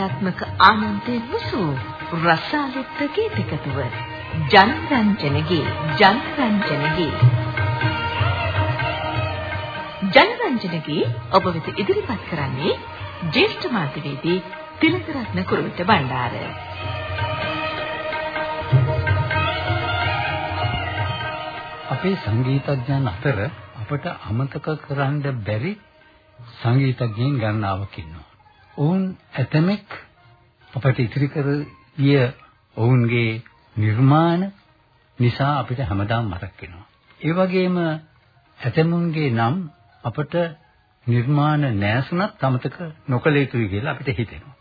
සෞන්දර්යාත්මක ආනන්දේ මුසු රසාලිත් ගීතකතුව ජනරංජනගේ ජනරංජනගේ ජනරංජනගේ ඔබ වෙත ඉදිරිපත් කරන්නේ ජේෂ්ඨ මාධ්‍යවේදී තිලකරත්න කුරුවිට බණ්ඩාර අපේ සංගීතඥයන් අතර අපට අමතක කරන්න බැරි සංගීතඥයින් ගණනාවක් ඉන්නවා. ඔවුන් ඇතමෙක් අපට ඉතිරි කර ගිය ඔවුන්ගේ නිර්මාණ නිසා අපිට හැමදාම මතක් වෙනවා. ඒ වගේම ඇතමුන්ගේ නම් අපට නිර්මාණ නැසුණත් අමතක නොකළ යුතුයි කියලා අපිට හිතෙනවා.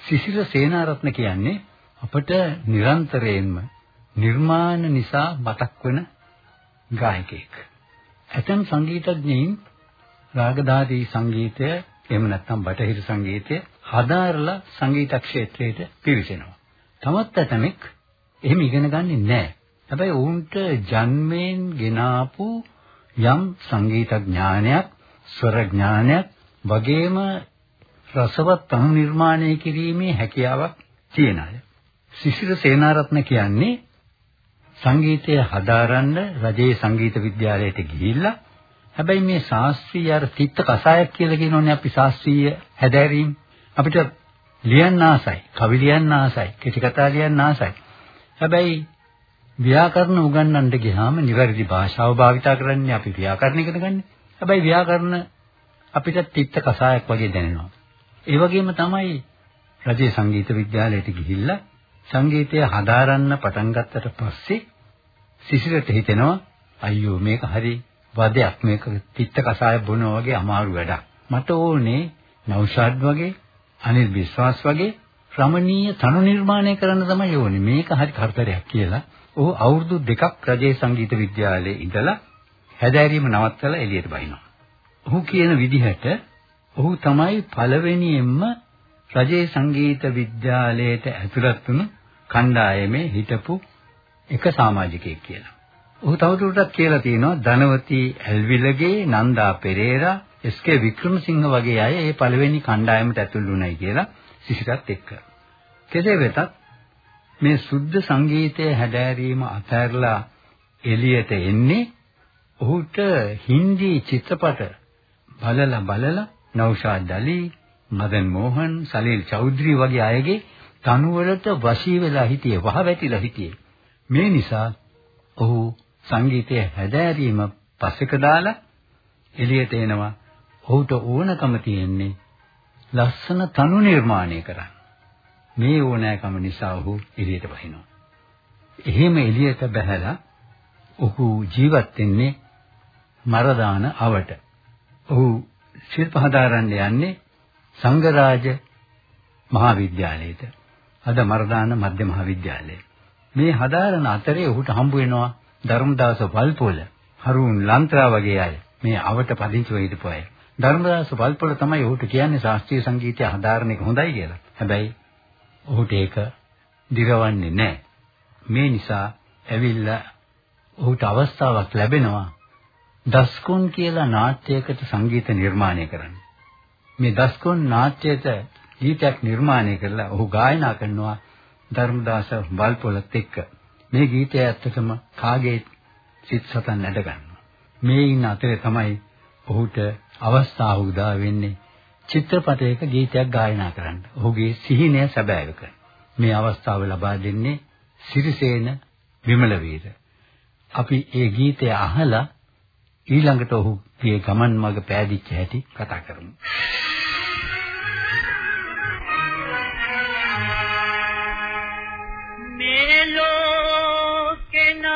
සිසිල සේනාරත්න කියන්නේ අපට නිරන්තරයෙන්ම නිර්මාණ නිසා මතක් වෙන ගායකයෙක්. ඇතම් සංගීතඥයින් රාගදාදී සංගීතය එහෙම නැත්නම් බටහිර සංගීතය හදාරලා සංගීත ක්ෂේත්‍රයට පිවිසෙනවා. තවත් ඇතමෙක් එහෙම ඉගෙන ගන්නේ නැහැ. හැබැයි ඔවුන්ට ජන්මයෙන් ගෙනාපු යම් සංගීත ඥානයක්, ස්වර ඥානයක් වගේම රසවත් තනු නිර්මාණය කිරීමේ හැකියාවක් තියෙන අය. සිසිර සේනාරත්න කියන්නේ සංගීතය හදාරන්න රජයේ සංගීත විද්‍යාලයට ගිහිල්ලා හැබැයි මේ ශාස්ත්‍රීය අර තිත්ත කසායක් කියලා කියනෝනේ අපි ශාස්ත්‍රීය හැදෑරීම් අපිට ලියන්න ආසයි කවි ලියන්න ආසයි කෙටි කතා ලියන්න ආසයි හැබැයි ව්‍යාකරණ උගන්වන්න ගියාම නිවැරදි භාෂාව භාවිතා කරන්නේ අපි ව්‍යාකරණ ඉගෙන ගන්න. හැබැයි ව්‍යාකරණ අපිට තිත්ත කසායක් වගේ දැනෙනවා. ඒ වගේම තමයි රජයේ සංගීත විද්‍යාලයට ගිහිල්ලා සංගීතය හදාරන්න පටන් ගත්තට පස්සේ සිසිරට හිතෙනවා අයියෝ මේක හරි වදයක් මේක තිත්ත කසාය බොනවා වගේ අමාරු වැඩක්. මට ඕනේ නෞෂාද් වගේ අනිල් විශ්වාස් වගේ රමණීය තනු නිර්මාණය කරන්න තමයි ඕනේ. මේක හරි කරදරයක් කියලා. ඔහු අවුරුදු දෙකක් රජයේ සංගීත විද්‍යාලයේ ඉඳලා හැදෑරීම නවත්තලා එළියට බහිනවා. ඔහු කියන විදිහට ඔහු තමයි පළවෙනියෙන්ම රජයේ සංගීත විද්‍යාලයට ඇතුළත් වුණු කණ්ඩායමේ හිටපු එක සමාජිකයෙක් කියලා. ඔහු තවදුරටත් කියලා තියෙනවා ධනවති ඇල්විලගේ නන්දා පෙරේරා එස්.කේ. වික්‍රමසිංහ වගේ අය ඒ පළවෙනි කණ්ඩායමට ඇතුළු වුණයි කියලා සිසිරත් එක්ක. කෙසේ වෙතත් මේ සුද්ධ සංගීතය හැදෑරීම අතහැරලා එළියට එන්නේ ඔහුට හින්දි චිත්‍රපට බලලා බලලා නෞෂාද් අලි, මදන් මෝහන්, සලීල් චෞධරි වගේ අයගේ තනුවලට වශී වෙලා හිටියේ, වහවැටිලා හිටියේ. මේ නිසා ඔහු සංගීතය හැදෑරීම පස්සෙක දාලා එළියට එනවා. ඔහුට ඕනකම තියෙන්නේ ලස්සන තනු නිර්මාණය කරන්න. මේ ඕනෑකම නිසා ඔහු එළියට බහිනවා. එහෙම එළියට බහැලා ඔහු ජීවත් වෙන්නේ මරදාන අවට. ඔහු ශිල්ප හදාරන්න යන්නේ සංඝරාජ මහාවිද්‍යාලයට. අද මරදාන මධ්‍ය මහාවිද්‍යාලය. මේ හදාරන අතරේ ඔහුට හම්බ වෙනවා ධර්මදාස වල්පොල, හරුන් ලන්ත්‍රා වගේ අය. මේ අවට පදිංචිව හිටපු අය. ධර්මදාස වල්පොල තමයි ඔහුට කියන්නේ ශාස්ත්‍රීය සංගීතය හදාරන එක හොඳයි කියලා. හැබැයි ඔහුට ඒක දිරවන්නේ නැහැ. මේ නිසා ඇවිල්ලා ඔහුට අවස්ථාවක් ලැබෙනවා දස්කොන් කියලා නාට්‍යයකට සංගීත නිර්මාණය කරන්න. මේ දස්කොන් නාට්‍යයට ගීතයක් නිර්මාණය කරලා ඔහු ගායනා කරනවා ධර්මදාස වල්පොලත් එක්ක. මේ ගීතය ඇත්තටම කාගේ සිත් සතන් නැඩ ගන්නවා. මේ ඉන්න අතරේ තමයි ඔහුට අවස්ථාව උදා වෙන්නේ චිත්‍රපටයක ගීතයක් ගායනා කරන්න. ඔහුගේ සිහිනය සැබෑවක. මේ අවස්ථාව ලබා දෙන්නේ සිරිසේන විමලවීර. අපි ඒ ගීතය අහලා ඊළඟට ඔහුගේ ගමන් මඟ පෑදිච්ච හැටි කතා කරමු. නවාතන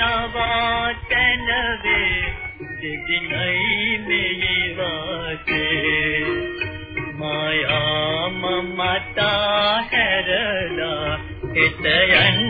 ලෝකේ නවාතන වේ දෙදිනයි මෙහි වාසේ මායා මමතා හැරලා හිත යන්නට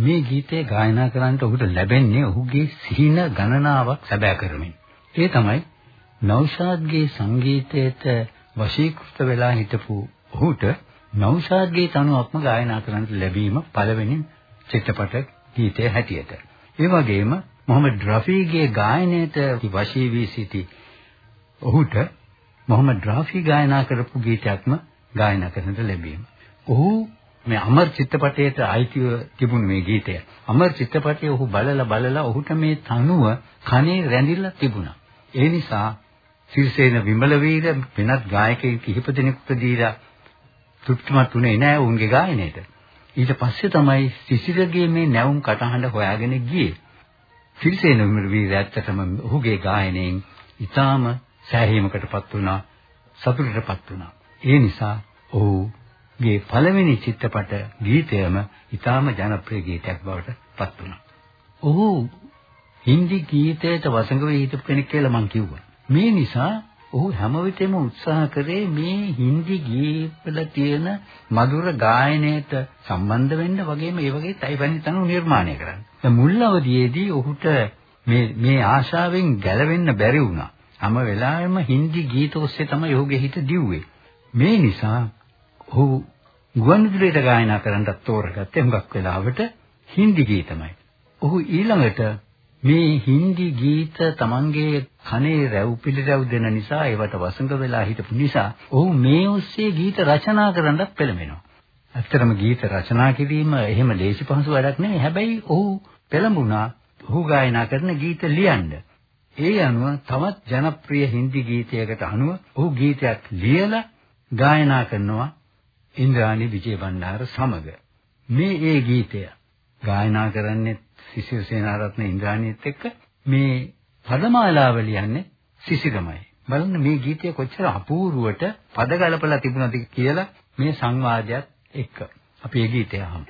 ගීතය ගායනා කරන්නට ඔහුට ලැබෙන්නේ ඔහුගේ සිහින ගණනාවක් සැබෑ කරමින්. ඒ තමයි නෞෂාද්ගේ සංගීතයට වශීකృత වෙලා හිටපු ඔහුට නෞෂාද්ගේ තනුවක්ම ගායනා කරන්නට ලැබීම පළවෙනි චිත්‍රපට ගීතය හැටියට. ඒ වගේම මොහමඩ් රෆීගේ ගායනයට වශී වී සිටි ඔහුට මොහමඩ් රෆී ගායනා කරපු ගීතයක්ම ගායනා කරන්නට ලැබීම. ඔහු මේ අමර් චිත්‍රපටයට අයිතිව තිබුණු මේ ගීතය. අමර් චිත්‍රපටයේ ඔහු බලලා බලලා ඔහුට මේ තනුව කනේ රැඳිලා තිබුණා. ඒ නිසා සිරිසේන විමල වීර වෙනත් ගායකයෙක් කිහිප දෙනෙකුට දීලා තෘප්තිමත් උනේ නෑ ඔවුන්ගේ ගායනයට. ඊට පස්සේ තමයි සිසිරගේ මේ නැවුම් කටහඬ හොයාගෙන ගියේ. සිරිසේන විමල වීර ඇත්තටම ඔහුගේ ගායනයෙන් ඊටාම සෑහීමකටපත් වුණා, සතුටටපත් වුණා. ඒ නිසා ඔහු ගේ පළවෙනි චිත්‍රපට ගීතයම ඊටාම ජනප්‍රිය ගීතයක් බවට පත් වුණා. ඔහු හින්දි ගීතයට වසඟ වෙ හිටපු කෙනෙක් කියලා මම කිව්වා. මේ නිසා ඔහු හැම විටෙම උත්සාහ කරේ මේ හින්දි ගීතවල තියෙන මధుර ගායනයට සම්බන්ධ වෙන්න වගේම ඒ වගේ තයිපනි තනු නිර්මාණය කරන්න. දැන් මුල් අවදියේදී ඔහුට මේ මේ ආශාවෙන් ගැලවෙන්න බැරි වුණා. හැම වෙලාවෙම හින්දි ගීත ඔස්සේ තමයි ඔහුගේ හිත දිව්වේ. මේ නිසා ඔහු ගුවන්විදුලියට ගායනා කරන්නත් තෝරගත්තේ හුඟක් වෙලාවට හින්දි ගීතමයි. ඔහු ඊළඟට මේ හින්දි ගීත Tamanගේ කනේ රැව් පිළිරැව් දෙන නිසා ඒවට වසඟ වෙලා හිටපු නිසා ඔහු මේ ඔස්සේ ගීත රචනා කරන්නත් පෙළඹෙනවා. ඇත්තටම ගීත රචනා කිරීම එහෙම ලේසි පහසු වැඩක් නෙවෙයි. හැබැයි ඔහු පෙළඹුණා ඔහු ගායනා කරන ගීත ලියන්න. ඒ අනුව තවත් ජනප්‍රිය හින්දි ගීතයකට අනුව ඔහු ගීතයක් ලියලා ගායනා කරනවා ඉන්ද්‍රාණි විජේවණ්ණාර සමග. මේ ඒ ගීතය ගායනා කරන්නේ සිසිල් සේනාරත්න ඉන්ද්‍රාණිත් එක්ක. මේ පදමාලාව ලියන්නේ සිසිරමයි බලන්න මේ ගීතය කොච්චර අපූර්වට පද ගලපලා තිබුණාද කියලා මේ සංවාදයක් එක්ක. අපි ඒ ගීතය අහමු.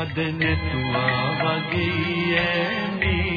අද නැතුවා වගේ ඇමි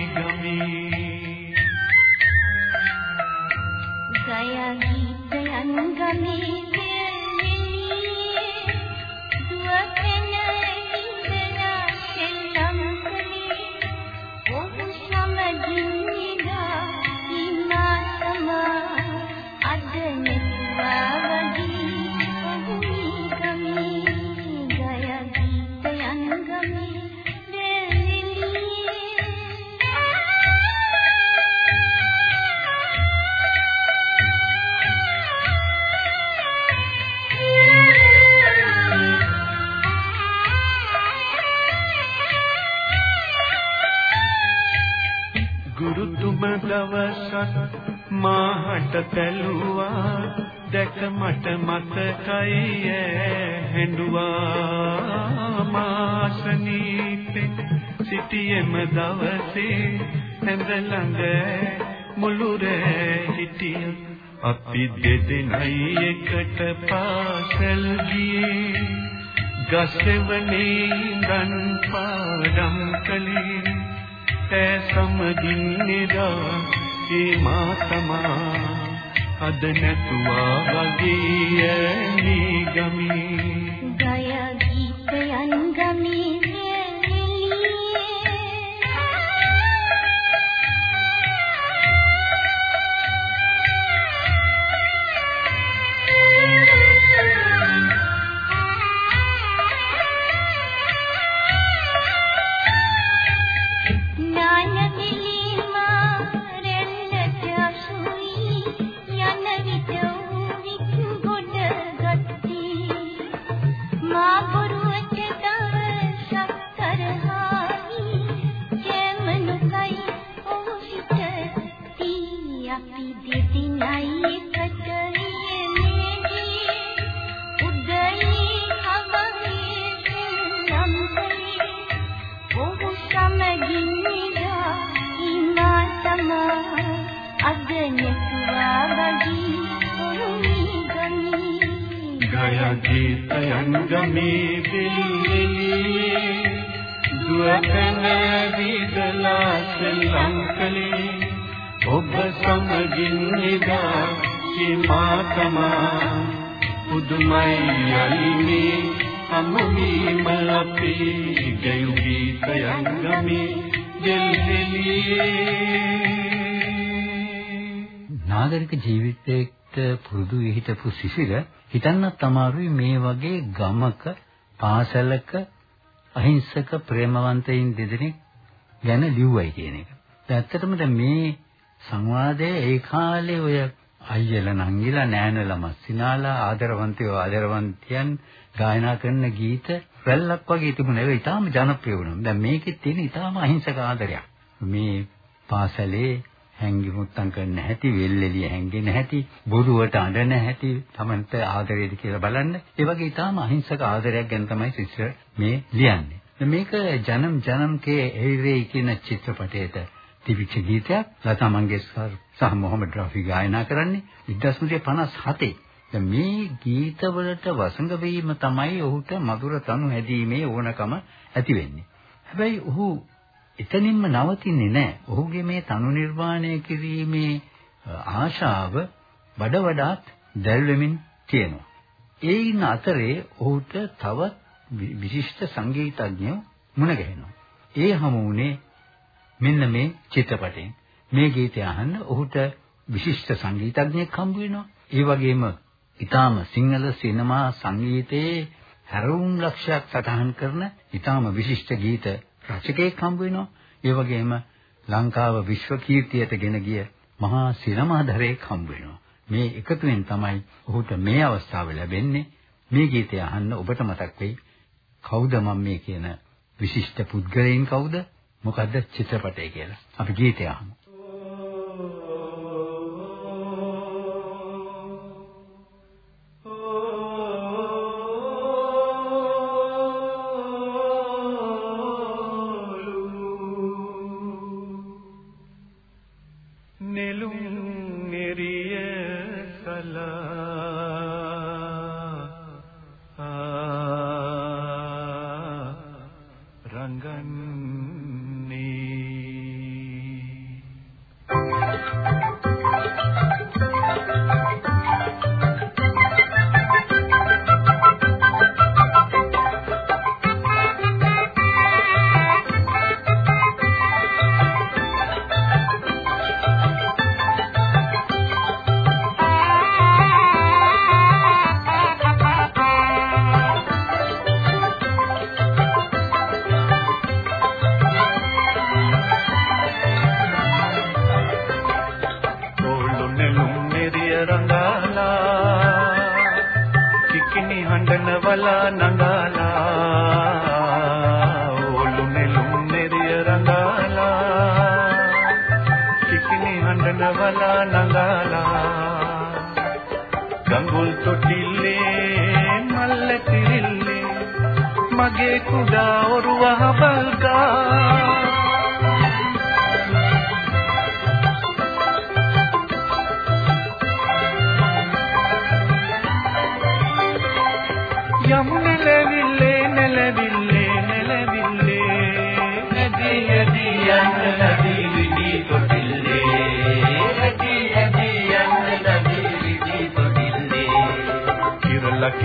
මට මතකයි හැඬුවා මාසනීපේ සිටියෙම දවසේ හැඳ ළඟ මුළුරේ හිටිය. අපි දෙදෙනයි එකට පාසල් ගියේ. ගස්ෙවනේ ගන් පාඩම් කලේ ඈ සමගින් නිදා ඒ මා තමා අද නැතුවා වගේ ඇලී ගමි සෙල්ලම් කලේ ඔබ සමගින් නිදා හිමා තමා පුදුමයි අලිමේ අමුවීම අපේ ගයු ගීතයන් ගමේ දෙල්හෙලියේ නාගරික ජීවිතයේට පුරුදු හිටපු සිසිර හිතන්නත් අමාරුයි මේ වගේ ගමක පාසලක අහිංසක ප්‍රේමවන්තයින් දෙදෙනෙක් ගැන ලිව්වයි කියන එක. ඇත්තටම මේ සංවාදයේ ඒ කාලේ ඔය අයියලා නංගිලා නෑනලා මස්සිනාලා ආදරවන්තයෝ ආදරවන්තියන් ගායනා කරන ගීත රැල්ලක් වගේ තිබුණා. ඒක ඊටාම ජනප්‍රිය වුණා. දැන් මේකෙත් තියෙන ඊටාම අහිංසක ආදරයක්. මේ පාසලේ හැංගි මුත්තම් කරන්න හැටි, වෙල්ෙලිය හැංගෙන හැටි, බොරුවට අඬන හැටි, Tamanta ආදරේද කියලා බලන්න. ඒ වගේ ඊටාම අහිංසක ආදරයක් ගැන තමයි සිස්ටර් මේ ලියන්නේ. මේක ජනම් ජනම් කේ එහිරේ කියන චිත්‍රපටයේට තිබිච්ච ගීතයක් ලතා මංගেশකර් සහ මොහමඩ් රෆි ගායනා කරන්නේ 1957. දැන් මේ ගීතවලට වසඟ වීම තමයි ඔහුට මధుර තනු හැදීමේ ඕනකම ඇති වෙන්නේ. හැබැයි ඔහු එතනින්ම නවතින්නේ නැහැ. ඔහුගේ මේ තනු නිර්මාණය කිරීමේ ආශාව වඩ වඩාත් දැල්වෙමින් තියෙනවා. ඒයින් අතරේ ඔහුට තවත් විශිෂ්ට සංගීතඥයෝ මුණ ගැහෙනවා. ඒ හමු වුණේ මෙන්න මේ චිත්‍රපටයෙන්. මේ ගීතය අහන්න ඔහුට විශිෂ්ට සංගීතඥයෙක් හම්බ වෙනවා. ඒ වගේම ඊටාම සිංහල සිනමා සංගීතයේ හැරවුම් ලක්ෂයක් සටහන් කරන ඊටාම විශිෂ්ට ගීත රචකයෙක් හම්බ වෙනවා. ඒ වගේම ලංකාව විශ්ව කීර්තියට ගෙන ගිය මහා සිනමාධරයෙක් හම්බ වෙනවා. මේ එකතුවෙන් තමයි ඔහුට මේ අවස්ථාව ලැබෙන්නේ. මේ ගීතය අහන්න ඔබට මතක් වෙයි. කවුද මම මේ කියන විශිෂ්ට පුද්ගලයන් කවුද? මොකද්ද චිත්‍රපටය කියලා. අපි ගීතය අහමු.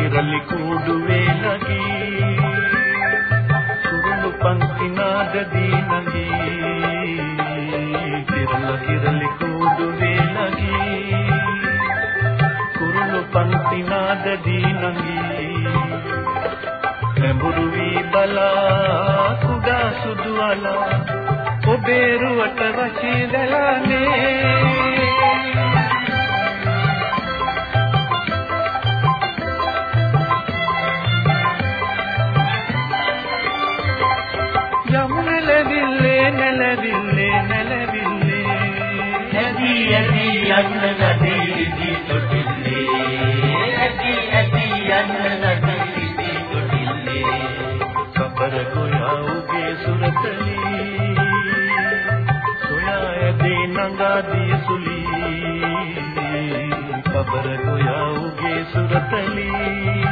කිරල යන්න නදී දී තොටිල්ලේ ඇදී ඇදී යන්න නදී දී තොටිල්ලේ කබර ගොයා උගේ සුරතලී. සොයා ඇදී නංගා දී සුලී. කබර ගොයා උගේ සුරතලී.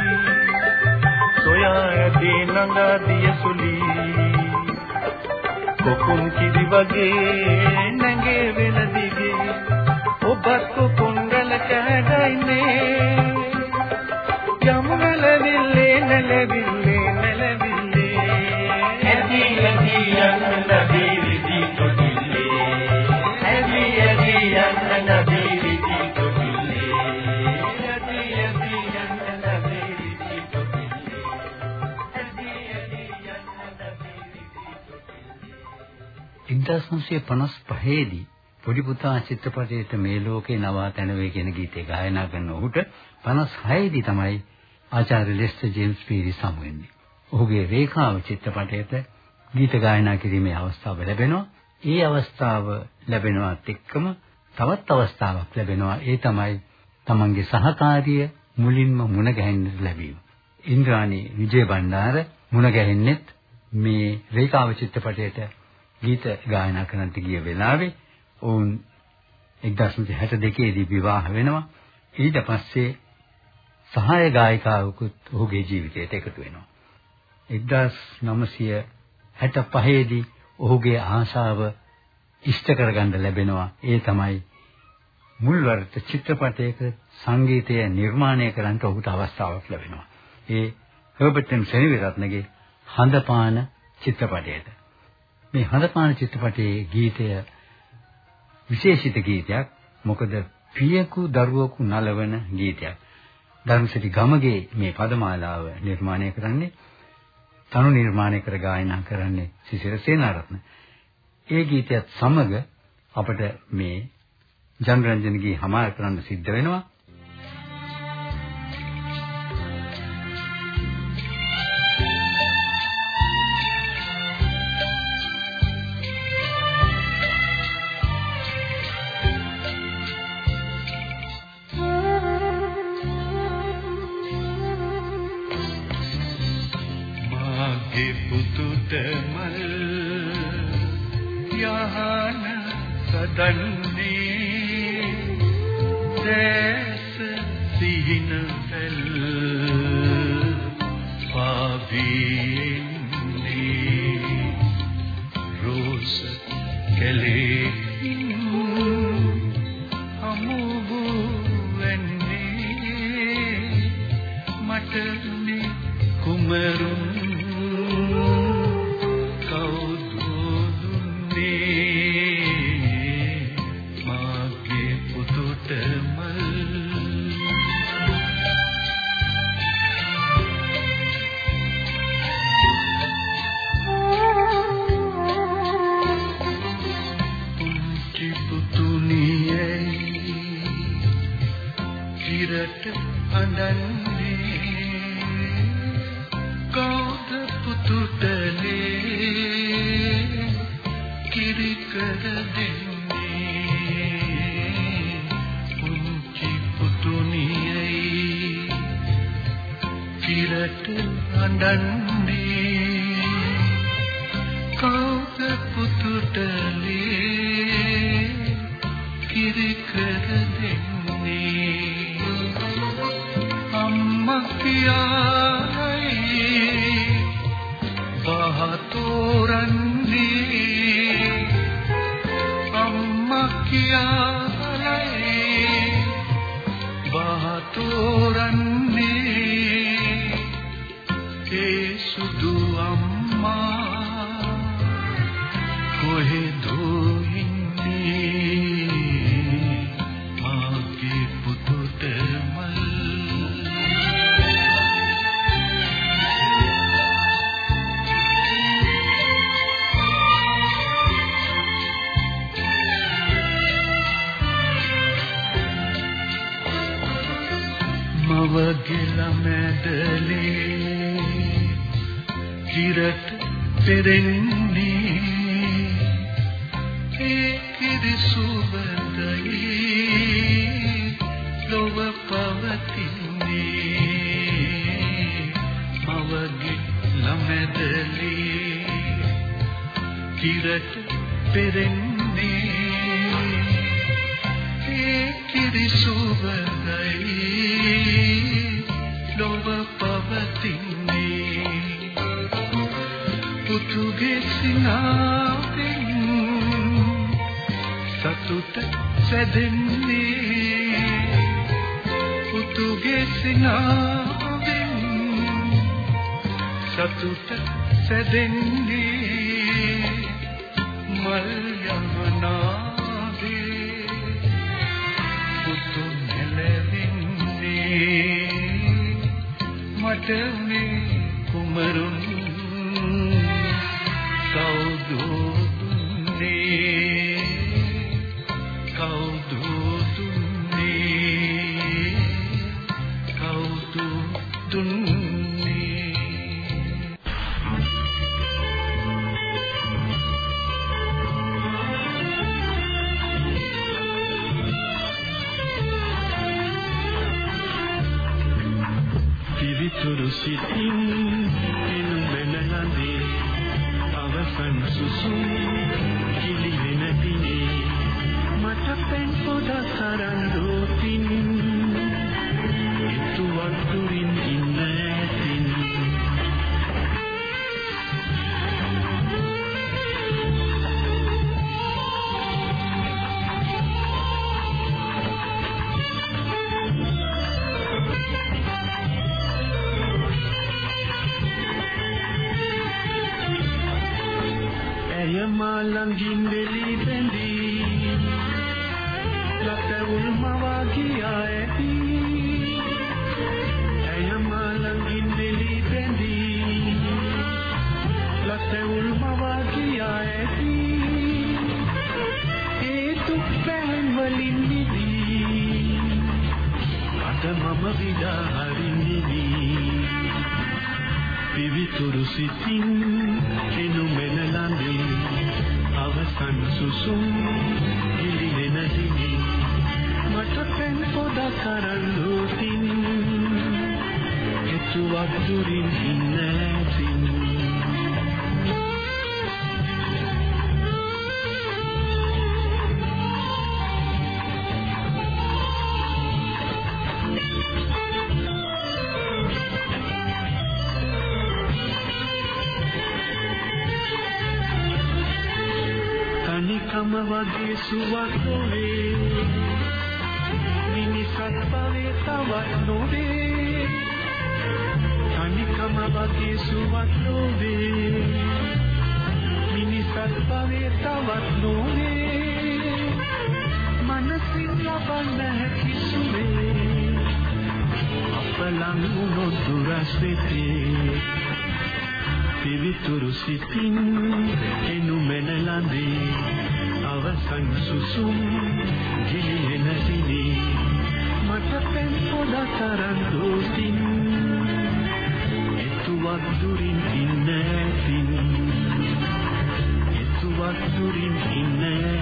සොයා ඇදී නංගා දී සුලී. කොකුන් කිරි වගේ නැගේ වෙන දිගේ ඔබත් කොකුන් ගල කැඩයිනේ යමු නැලවිල්ලේ නැලවිල්ලේ නැලවිල්ලේ. ඇදී ඇදී යන්න නදී විදි කොටිල්ලේ. ඇදී ඇදී යන්න නදී විදි කොටිල්ලේ. ඇදී ඇදී යන්න නදී විදි කොටිල්ලේ. ඇදී ඇදී යන්න නදී විදි 1955 දී පොඩි පුතා චිත්‍රපටයේට මේ ලෝකේ නවාතැන වේ කියන ගීතය ගායනා කරන ඔහුට 56 දී තමයි ආචාර්ය ලෙස්ටර් ජේම්ස් පීරිස් හමු වෙන්නේ. ඔහුගේ රේඛාව චිත්‍රපටයට ගීත ගායනා කිරීමේ අවස්ථාව ලැබෙනවා. ඒ අවස්ථාව ලැබෙනවත් එක්කම තවත් අවස්ථාවක් ලැබෙනවා. ඒ තමයි තමන්ගේ සහකාරිය මුලින්ම මුණ ගැහෙන්නට ලැබීම. ඉන්ද්‍රාණි විජය බණ්ඩාර මුණ ගැහෙන්නෙත් මේ රේඛාව චිත්‍රපටයට ගීත ගායනා කරන්නට ගිය වෙලාවේ ඔවුන් 1962 දී විවාහ වෙනවා. ඊට පස්සේ සහාය ගායිකාවකුත් ඔහුගේ ජීවිතයට එකතු වෙනවා. 1965 දී ඔහුගේ ආශාව ඉෂ්ට කරගන්න ලැබෙනවා. ඒ තමයි මුල්වරට චිත්‍රපටයක සංගීතය නිර්මාණය කරන්න ඔහුට අවස්ථාවක් ලැබෙනවා. ඒ හර්බර්ට් එම් සෙනවිරත්නගේ හඳපාන චිත්‍රපටයට. මේ හඳපාන චිත්‍රපටයේ ගීතය විශේෂිත ගීතයක්. මොකද පියකු දරුවෙකු නලවන ගීතයක්. ධර්මසිරි ගමගේ මේ පදමාලාව නිර්මාණය කරන්නේ තනු නිර්මාණය කර ගායනා කරන්නේ සිසිර සේනාරත්න. ඒ ගීතයත් සමග අපට මේ ජනරන්ජනගේ හමාර කරන්න සිද්ධ වෙනවා. මට මේ කුමරුන් किया කිරට පෙරෙන්නේ. ඒ කිරි සුවඳයි ලොව පවතින්නේ. පුතුගේ සිනාවෙන් සතුට සැදෙන්නේ. පුතුගේ සිනාවෙන් සතුට සැදෙන්නේ. දුන්නේ තනිකම වගේ සුවක් නොවේ. මිනිසත් පවේ තවත් නොවේ. තනිකම වගේ සුවක් නොවේ. මිනිසත් පවේ තවත් නොවේ. මනසින් ලබන්න හැකි සුවේ. අප ලං වුණොත් දුරස් වෙතේ. පිවිතුරු සිතින් එනුමෙන ලඳේ අවසන් සුසුම් ගිලිහෙන දිනේ මට පෙන් පොඩක් තරන් දෝතින් එතුවක් දුරින් ඉන්න ඇතින්. එතුවක් දුරින් ඉන්න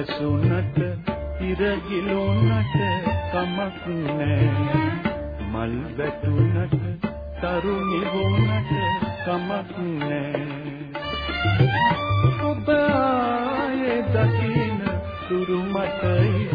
සඳ වැසුනට ඉර ගිලුනට කමක් නෑ. මල් වැටුනට තරුණි වුණට කමක් නෑ. ඔබ ආයේ දකින සුරු මට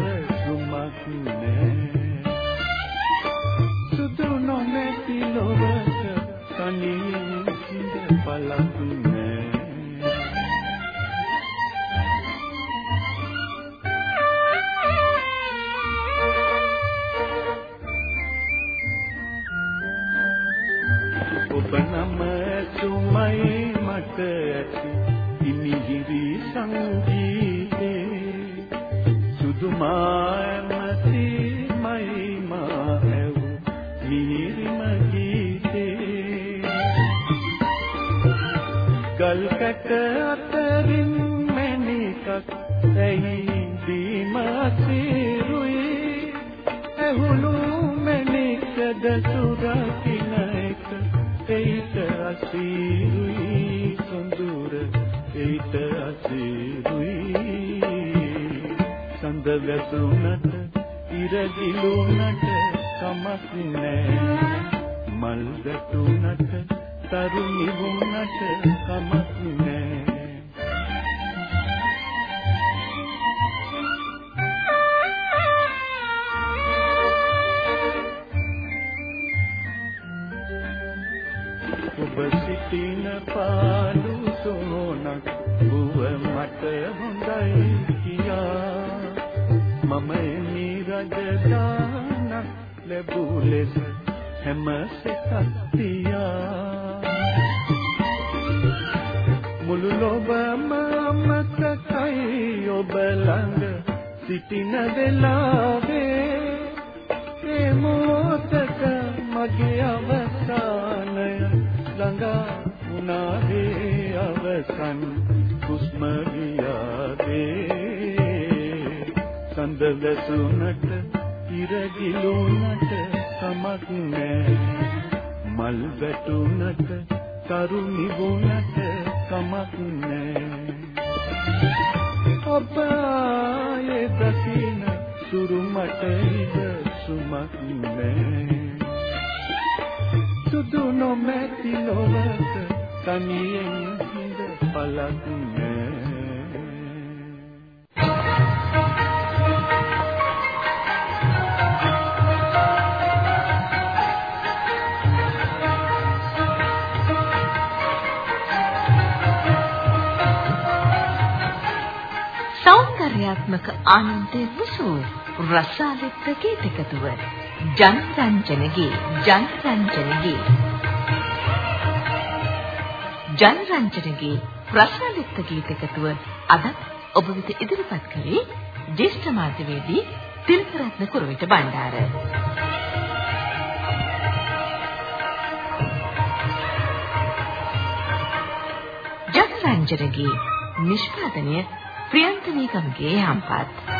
ඇහි දීම සිරුයි ඇහුණු මැණිකද සුරකින්න එක. ඒට අසීරුයි සොඳුර. ඒට අසීරුයි සඳ වැසුනට ඉර දිලුනට කමක් නෑ. මල් වැටුනට තරුණි වුණට කමක් නෑ. ඔබ සිටින පාළු සෝනක් බුව මට හොඳයි කියා. මම එනි රජදානක් ලැබූ ලෙස හැම සිතක් තියා. මුළු ලොබම අමතකයි ඔබ ළඟ සිටින වෙලාවේ වුණාවේ අවසන් හුස්ම ගියාවේ සඳ වැසුනට ඉර ගිලුනට කමක් නෑ. මල් වැටුනට තරුණි වුණට කමක් නෑ. ඔබ ආයේ දකින සුරු මට ඉද සුමක් නෑ. සුදු නොමැති ලොවට තනියෙන් හිඳ පලක් නෑ සෞන්දර්යාත්මක ආනන්දයේ මුසු රසාලිත් ගීතකතුව ජනරංජනගේ ජනරංජනගේ. ජනරංජනගේ රසාලිත් ගීතකතුව අද ඔබ වෙත ඉදිරිපත් කළේ ජේෂ්ඨ මාධ්‍යවේදී තිලකරත්න කුරුවිට බණ්ඩාර. ජනරංජනගේ නිෂ්පාදනය ප්‍රියන්ත නීගම්ගේ යම්පත්.